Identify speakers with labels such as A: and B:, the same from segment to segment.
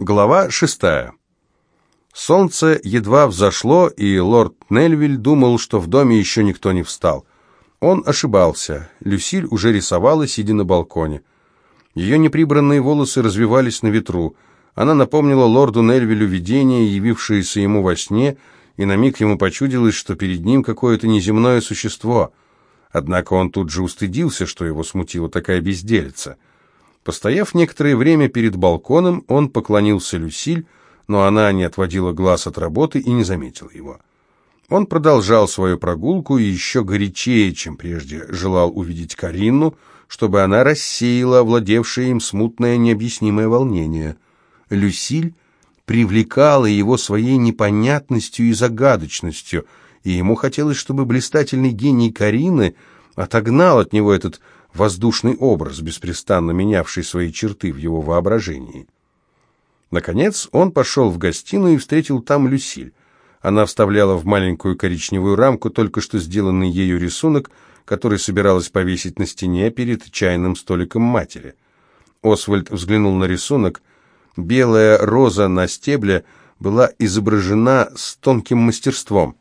A: Глава шестая. Солнце едва взошло, и лорд Нельвиль думал, что в доме еще никто не встал. Он ошибался. Люсиль уже рисовала, сидя на балконе. Ее неприбранные волосы развивались на ветру. Она напомнила лорду Нельвилю видение, явившееся ему во сне, и на миг ему почудилось, что перед ним какое-то неземное существо. Однако он тут же устыдился, что его смутила такая безделица — Постояв некоторое время перед балконом, он поклонился Люсиль, но она не отводила глаз от работы и не заметила его. Он продолжал свою прогулку и еще горячее, чем прежде, желал увидеть Карину, чтобы она рассеяла овладевшее им смутное необъяснимое волнение. Люсиль привлекала его своей непонятностью и загадочностью, и ему хотелось, чтобы блистательный гений Карины отогнал от него этот воздушный образ, беспрестанно менявший свои черты в его воображении. Наконец он пошел в гостиную и встретил там Люсиль. Она вставляла в маленькую коричневую рамку только что сделанный ею рисунок, который собиралась повесить на стене перед чайным столиком матери. Освальд взглянул на рисунок. Белая роза на стебле была изображена с тонким мастерством.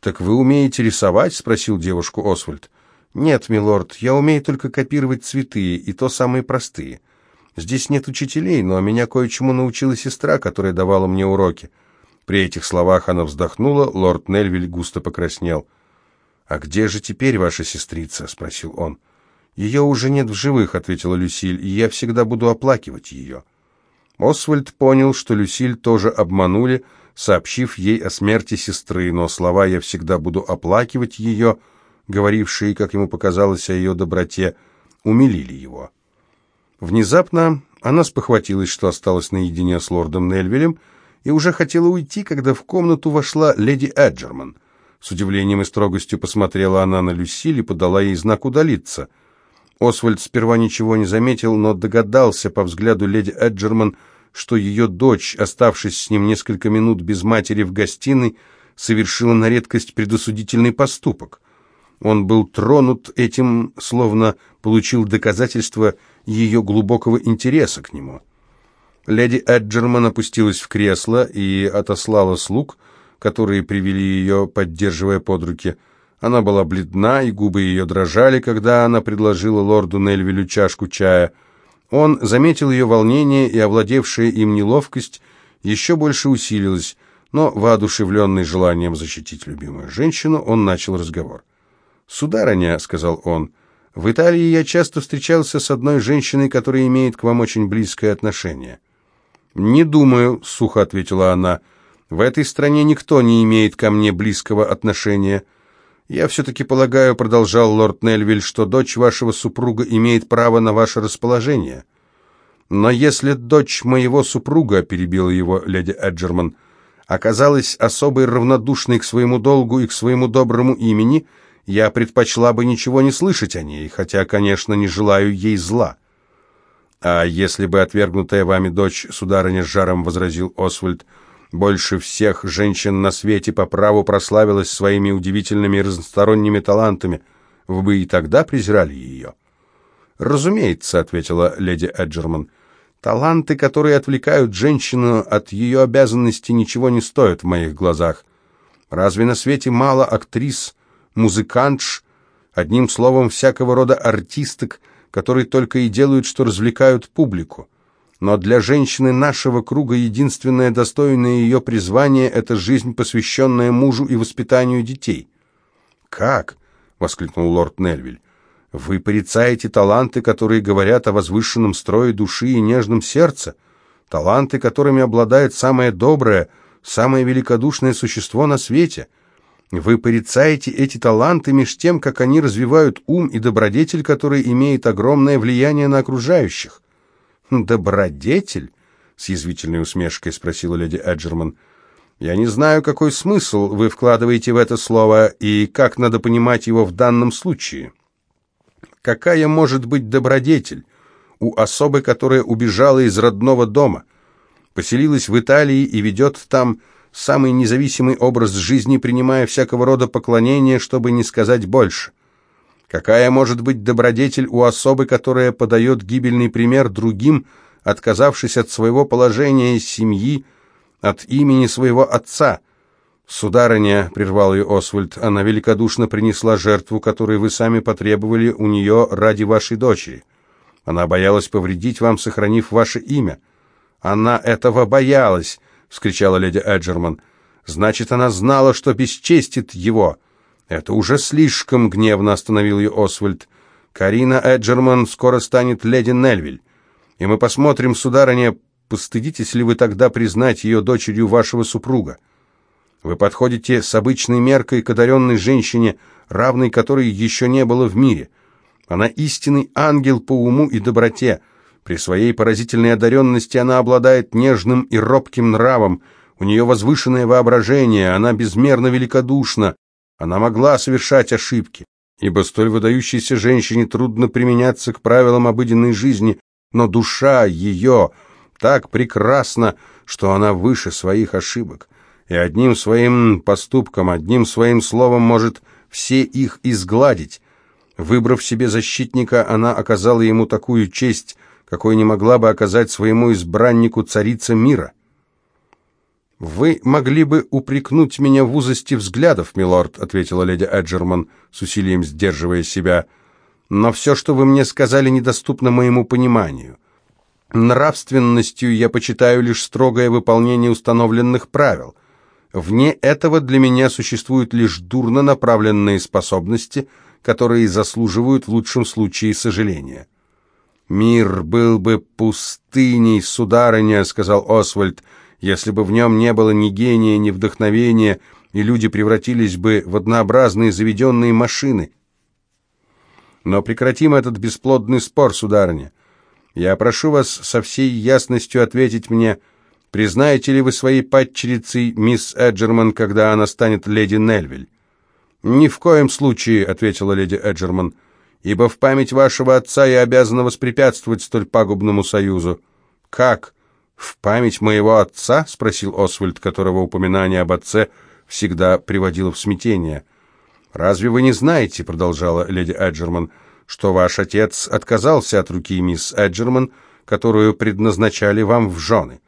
A: «Так вы умеете рисовать?» — спросил девушку Освальд. «Нет, милорд, я умею только копировать цветы, и то самые простые. Здесь нет учителей, но меня кое-чему научила сестра, которая давала мне уроки». При этих словах она вздохнула, лорд Нельвиль густо покраснел. «А где же теперь ваша сестрица?» — спросил он. «Ее уже нет в живых», — ответила Люсиль, — «и я всегда буду оплакивать ее». Освальд понял, что Люсиль тоже обманули, сообщив ей о смерти сестры, но слова «я всегда буду оплакивать ее» говорившие, как ему показалось, о ее доброте, умилили его. Внезапно она спохватилась, что осталась наедине с лордом Нельвилем, и уже хотела уйти, когда в комнату вошла леди Эджерман. С удивлением и строгостью посмотрела она на Люсиль и подала ей знак удалиться. Освальд сперва ничего не заметил, но догадался по взгляду леди Эджерман, что ее дочь, оставшись с ним несколько минут без матери в гостиной, совершила на редкость предосудительный поступок. Он был тронут этим, словно получил доказательство ее глубокого интереса к нему. Леди Эджерман опустилась в кресло и отослала слуг, которые привели ее, поддерживая под руки. Она была бледна, и губы ее дрожали, когда она предложила лорду Нельвилю чашку чая. Он заметил ее волнение, и овладевшая им неловкость еще больше усилилась, но, воодушевленный желанием защитить любимую женщину, он начал разговор. «Сударыня», — сказал он, — «в Италии я часто встречался с одной женщиной, которая имеет к вам очень близкое отношение». «Не думаю», — сухо ответила она, — «в этой стране никто не имеет ко мне близкого отношения». «Я все-таки полагаю», — продолжал лорд Нельвиль, — «что дочь вашего супруга имеет право на ваше расположение». «Но если дочь моего супруга», — перебила его леди Эджерман, — «оказалась особой равнодушной к своему долгу и к своему доброму имени», — я предпочла бы ничего не слышать о ней, хотя, конечно, не желаю ей зла. А если бы отвергнутая вами дочь, сударыня с жаром возразил Освальд, больше всех женщин на свете по праву прославилась своими удивительными и разносторонними талантами, вы бы и тогда презирали ее? «Разумеется», — ответила леди Эджерман, — «таланты, которые отвлекают женщину от ее обязанностей, ничего не стоят в моих глазах. Разве на свете мало актрис, музыкантш, одним словом, всякого рода артисток, которые только и делают, что развлекают публику. Но для женщины нашего круга единственное достойное ее призвание – это жизнь, посвященная мужу и воспитанию детей. «Как?» – воскликнул лорд Нельвиль. «Вы порицаете таланты, которые говорят о возвышенном строе души и нежном сердце, таланты, которыми обладает самое доброе, самое великодушное существо на свете – вы порицаете эти таланты меж тем, как они развивают ум и добродетель, который имеет огромное влияние на окружающих. «Добродетель?» — с язвительной усмешкой спросила леди Эджерман. «Я не знаю, какой смысл вы вкладываете в это слово и как надо понимать его в данном случае. Какая может быть добродетель у особы, которая убежала из родного дома, поселилась в Италии и ведет там самый независимый образ жизни, принимая всякого рода поклонения, чтобы не сказать больше. Какая может быть добродетель у особы, которая подает гибельный пример другим, отказавшись от своего положения семьи, от имени своего отца. «Сударыня», — прервал ее Освальд, — «она великодушно принесла жертву, которую вы сами потребовали у нее ради вашей дочери. Она боялась повредить вам, сохранив ваше имя». «Она этого боялась!» — вскричала леди Эджерман. «Значит, она знала, что бесчестит его!» «Это уже слишком!» — гневно остановил ее Освальд. «Карина Эджерман скоро станет леди Нельвиль, и мы посмотрим, сударыня, постыдитесь ли вы тогда признать ее дочерью вашего супруга. Вы подходите с обычной меркой к одаренной женщине, равной которой еще не было в мире. Она истинный ангел по уму и доброте». При своей поразительной одаренности она обладает нежным и робким нравом, у нее возвышенное воображение, она безмерно великодушна, она могла совершать ошибки, ибо столь выдающейся женщине трудно применяться к правилам обыденной жизни, но душа ее так прекрасна, что она выше своих ошибок, и одним своим поступком, одним своим словом может все их изгладить. Выбрав себе защитника, она оказала ему такую честь, какой не могла бы оказать своему избраннику царица мира. «Вы могли бы упрекнуть меня в узости взглядов, милорд», — ответила леди Эджерман, с усилием сдерживая себя. «Но все, что вы мне сказали, недоступно моему пониманию. Нравственностью я почитаю лишь строгое выполнение установленных правил. Вне этого для меня существуют лишь дурно направленные способности, которые заслуживают в лучшем случае сожаления». «Мир был бы пустыней, сударыня», — сказал Освальд, «если бы в нем не было ни гения, ни вдохновения, и люди превратились бы в однообразные заведенные машины». «Но прекратим этот бесплодный спор, сударыня. Я прошу вас со всей ясностью ответить мне, признаете ли вы своей падчерицей мисс Эджерман, когда она станет леди Нельвиль?» «Ни в коем случае», — ответила леди Эджерман, — ибо в память вашего отца я обязана воспрепятствовать столь пагубному союзу». «Как? В память моего отца?» — спросил Освальд, которого упоминание об отце всегда приводило в смятение. «Разве вы не знаете, — продолжала леди Эджерман, — что ваш отец отказался от руки мисс Эджерман, которую предназначали вам в жены,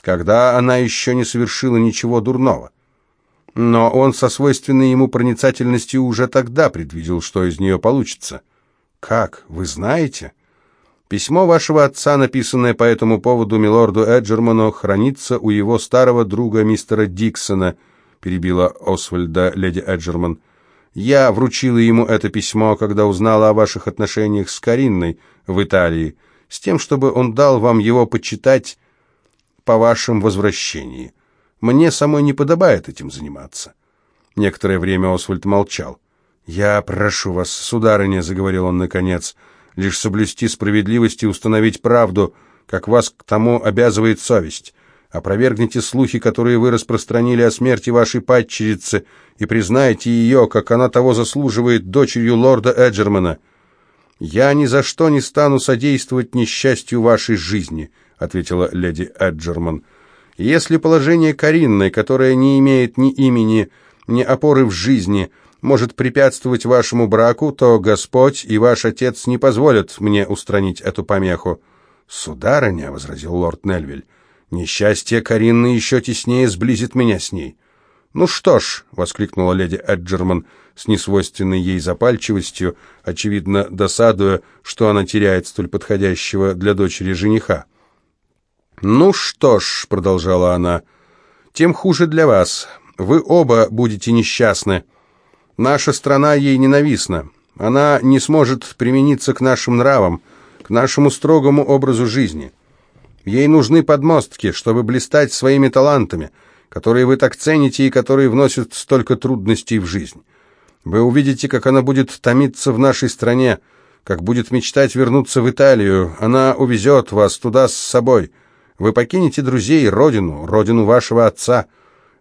A: когда она еще не совершила ничего дурного?» Но он со свойственной ему проницательностью уже тогда предвидел, что из нее получится. «Как? Вы знаете?» «Письмо вашего отца, написанное по этому поводу милорду Эджерману, хранится у его старого друга мистера Диксона», перебила Освальда леди Эджерман. «Я вручила ему это письмо, когда узнала о ваших отношениях с Каринной в Италии, с тем, чтобы он дал вам его почитать по вашем возвращении. Мне самой не подобает этим заниматься». Некоторое время Освальд молчал. «Я прошу вас, сударыня», — заговорил он наконец, — «лишь соблюсти справедливость и установить правду, как вас к тому обязывает совесть. Опровергните слухи, которые вы распространили о смерти вашей падчерицы, и признайте ее, как она того заслуживает, дочерью лорда Эджермана». «Я ни за что не стану содействовать несчастью вашей жизни», — ответила леди Эджерман. «Если положение Каринной, которое не имеет ни имени, ни опоры в жизни, — может препятствовать вашему браку, то Господь и ваш отец не позволят мне устранить эту помеху». «Сударыня», — возразил лорд Нельвиль, — «несчастье Каринны еще теснее сблизит меня с ней». «Ну что ж», — воскликнула леди Эджерман с несвойственной ей запальчивостью, очевидно досадуя, что она теряет столь подходящего для дочери жениха. «Ну что ж», — продолжала она, — «тем хуже для вас. Вы оба будете несчастны». Наша страна ей ненавистна. Она не сможет примениться к нашим нравам, к нашему строгому образу жизни. Ей нужны подмостки, чтобы блистать своими талантами, которые вы так цените и которые вносят столько трудностей в жизнь. Вы увидите, как она будет томиться в нашей стране, как будет мечтать вернуться в Италию. Она увезет вас туда с собой. Вы покинете друзей, родину, родину вашего отца.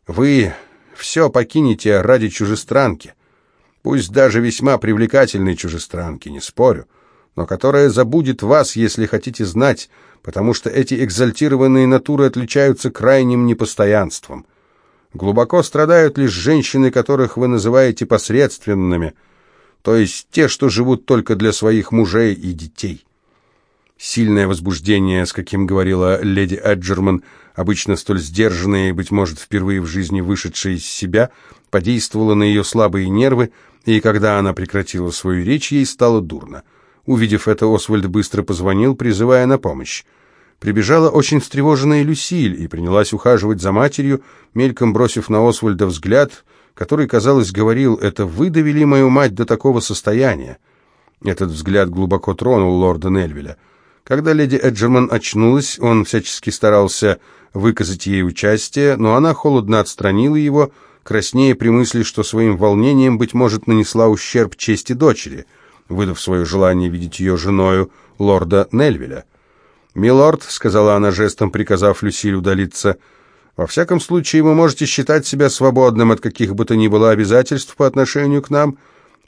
A: Вы все покинете ради чужестранки пусть даже весьма привлекательной чужестранки, не спорю, но которая забудет вас, если хотите знать, потому что эти экзальтированные натуры отличаются крайним непостоянством. Глубоко страдают лишь женщины, которых вы называете посредственными, то есть те, что живут только для своих мужей и детей. Сильное возбуждение, с каким говорила леди Эджерман, обычно столь сдержанная и, быть может, впервые в жизни вышедшая из себя, подействовало на ее слабые нервы, и когда она прекратила свою речь, ей стало дурно. Увидев это, Освальд быстро позвонил, призывая на помощь. Прибежала очень встревоженная Люсиль и принялась ухаживать за матерью, мельком бросив на Освальда взгляд, который, казалось, говорил, «Это вы довели мою мать до такого состояния». Этот взгляд глубоко тронул лорда Нельвеля. Когда леди Эджерман очнулась, он всячески старался выказать ей участие, но она холодно отстранила его, краснея при мысли, что своим волнением, быть может, нанесла ущерб чести дочери, выдав свое желание видеть ее женою лорда Нельвеля. «Милорд», — сказала она жестом, приказав Люсиль удалиться, — «во всяком случае вы можете считать себя свободным от каких бы то ни было обязательств по отношению к нам».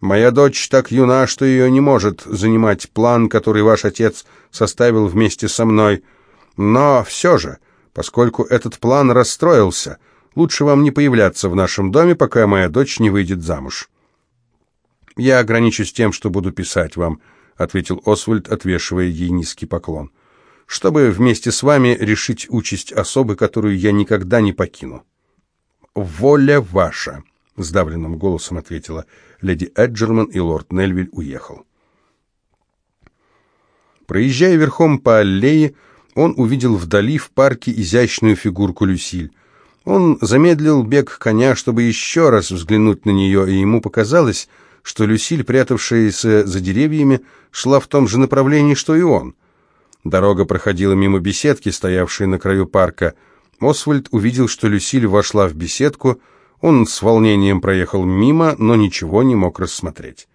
A: Моя дочь так юна, что ее не может занимать план, который ваш отец составил вместе со мной. Но все же, поскольку этот план расстроился, лучше вам не появляться в нашем доме, пока моя дочь не выйдет замуж». «Я ограничусь тем, что буду писать вам», — ответил Освальд, отвешивая ей низкий поклон, «чтобы вместе с вами решить участь особы, которую я никогда не покину». «Воля ваша», — сдавленным голосом ответила леди Эджерман, и лорд Нельвиль уехал. Проезжая верхом по аллее, он увидел вдали в парке изящную фигурку Люсиль. Он замедлил бег коня, чтобы еще раз взглянуть на нее, и ему показалось, что Люсиль, прятавшаяся за деревьями, шла в том же направлении, что и он. Дорога проходила мимо беседки, стоявшей на краю парка. Освальд увидел, что Люсиль вошла в беседку, он с волнением проехал мимо, но ничего не мог рассмотреть.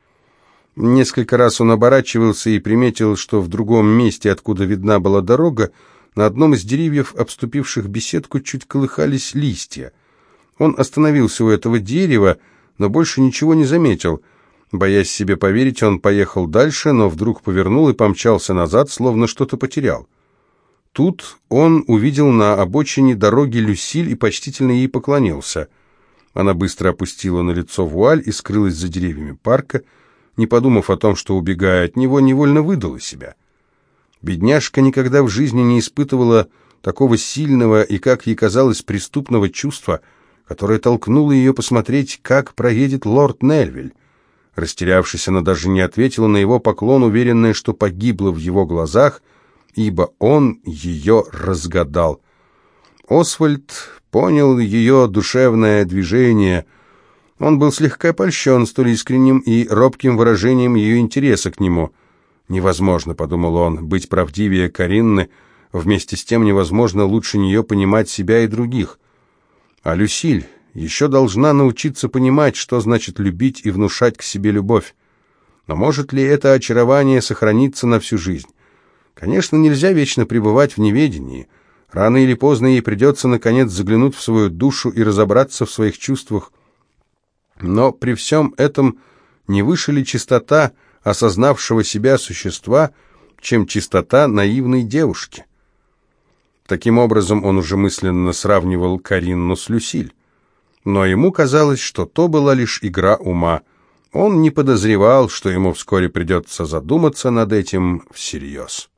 A: Несколько раз он оборачивался и приметил, что в другом месте, откуда видна была дорога, на одном из деревьев, обступивших беседку, чуть колыхались листья. Он остановился у этого дерева, но больше ничего не заметил. Боясь себе поверить, он поехал дальше, но вдруг повернул и помчался назад, словно что-то потерял. Тут он увидел на обочине дороги Люсиль и почтительно ей поклонился — она быстро опустила на лицо вуаль и скрылась за деревьями парка, не подумав о том, что, убегая от него, невольно выдала себя. Бедняжка никогда в жизни не испытывала такого сильного и, как ей казалось, преступного чувства, которое толкнуло ее посмотреть, как проедет лорд Нельвиль. Растерявшись, она даже не ответила на его поклон, уверенная, что погибла в его глазах, ибо он ее разгадал. Освальд понял ее душевное движение. Он был слегка польщен столь искренним и робким выражением ее интереса к нему. «Невозможно», — подумал он, — «быть правдивее Каринны, вместе с тем невозможно лучше нее понимать себя и других. А Люсиль еще должна научиться понимать, что значит любить и внушать к себе любовь. Но может ли это очарование сохраниться на всю жизнь? Конечно, нельзя вечно пребывать в неведении». Рано или поздно ей придется, наконец, заглянуть в свою душу и разобраться в своих чувствах. Но при всем этом не выше ли чистота осознавшего себя существа, чем чистота наивной девушки? Таким образом, он уже мысленно сравнивал Каринну с Люсиль. Но ему казалось, что то была лишь игра ума. Он не подозревал, что ему вскоре придется задуматься над этим всерьез.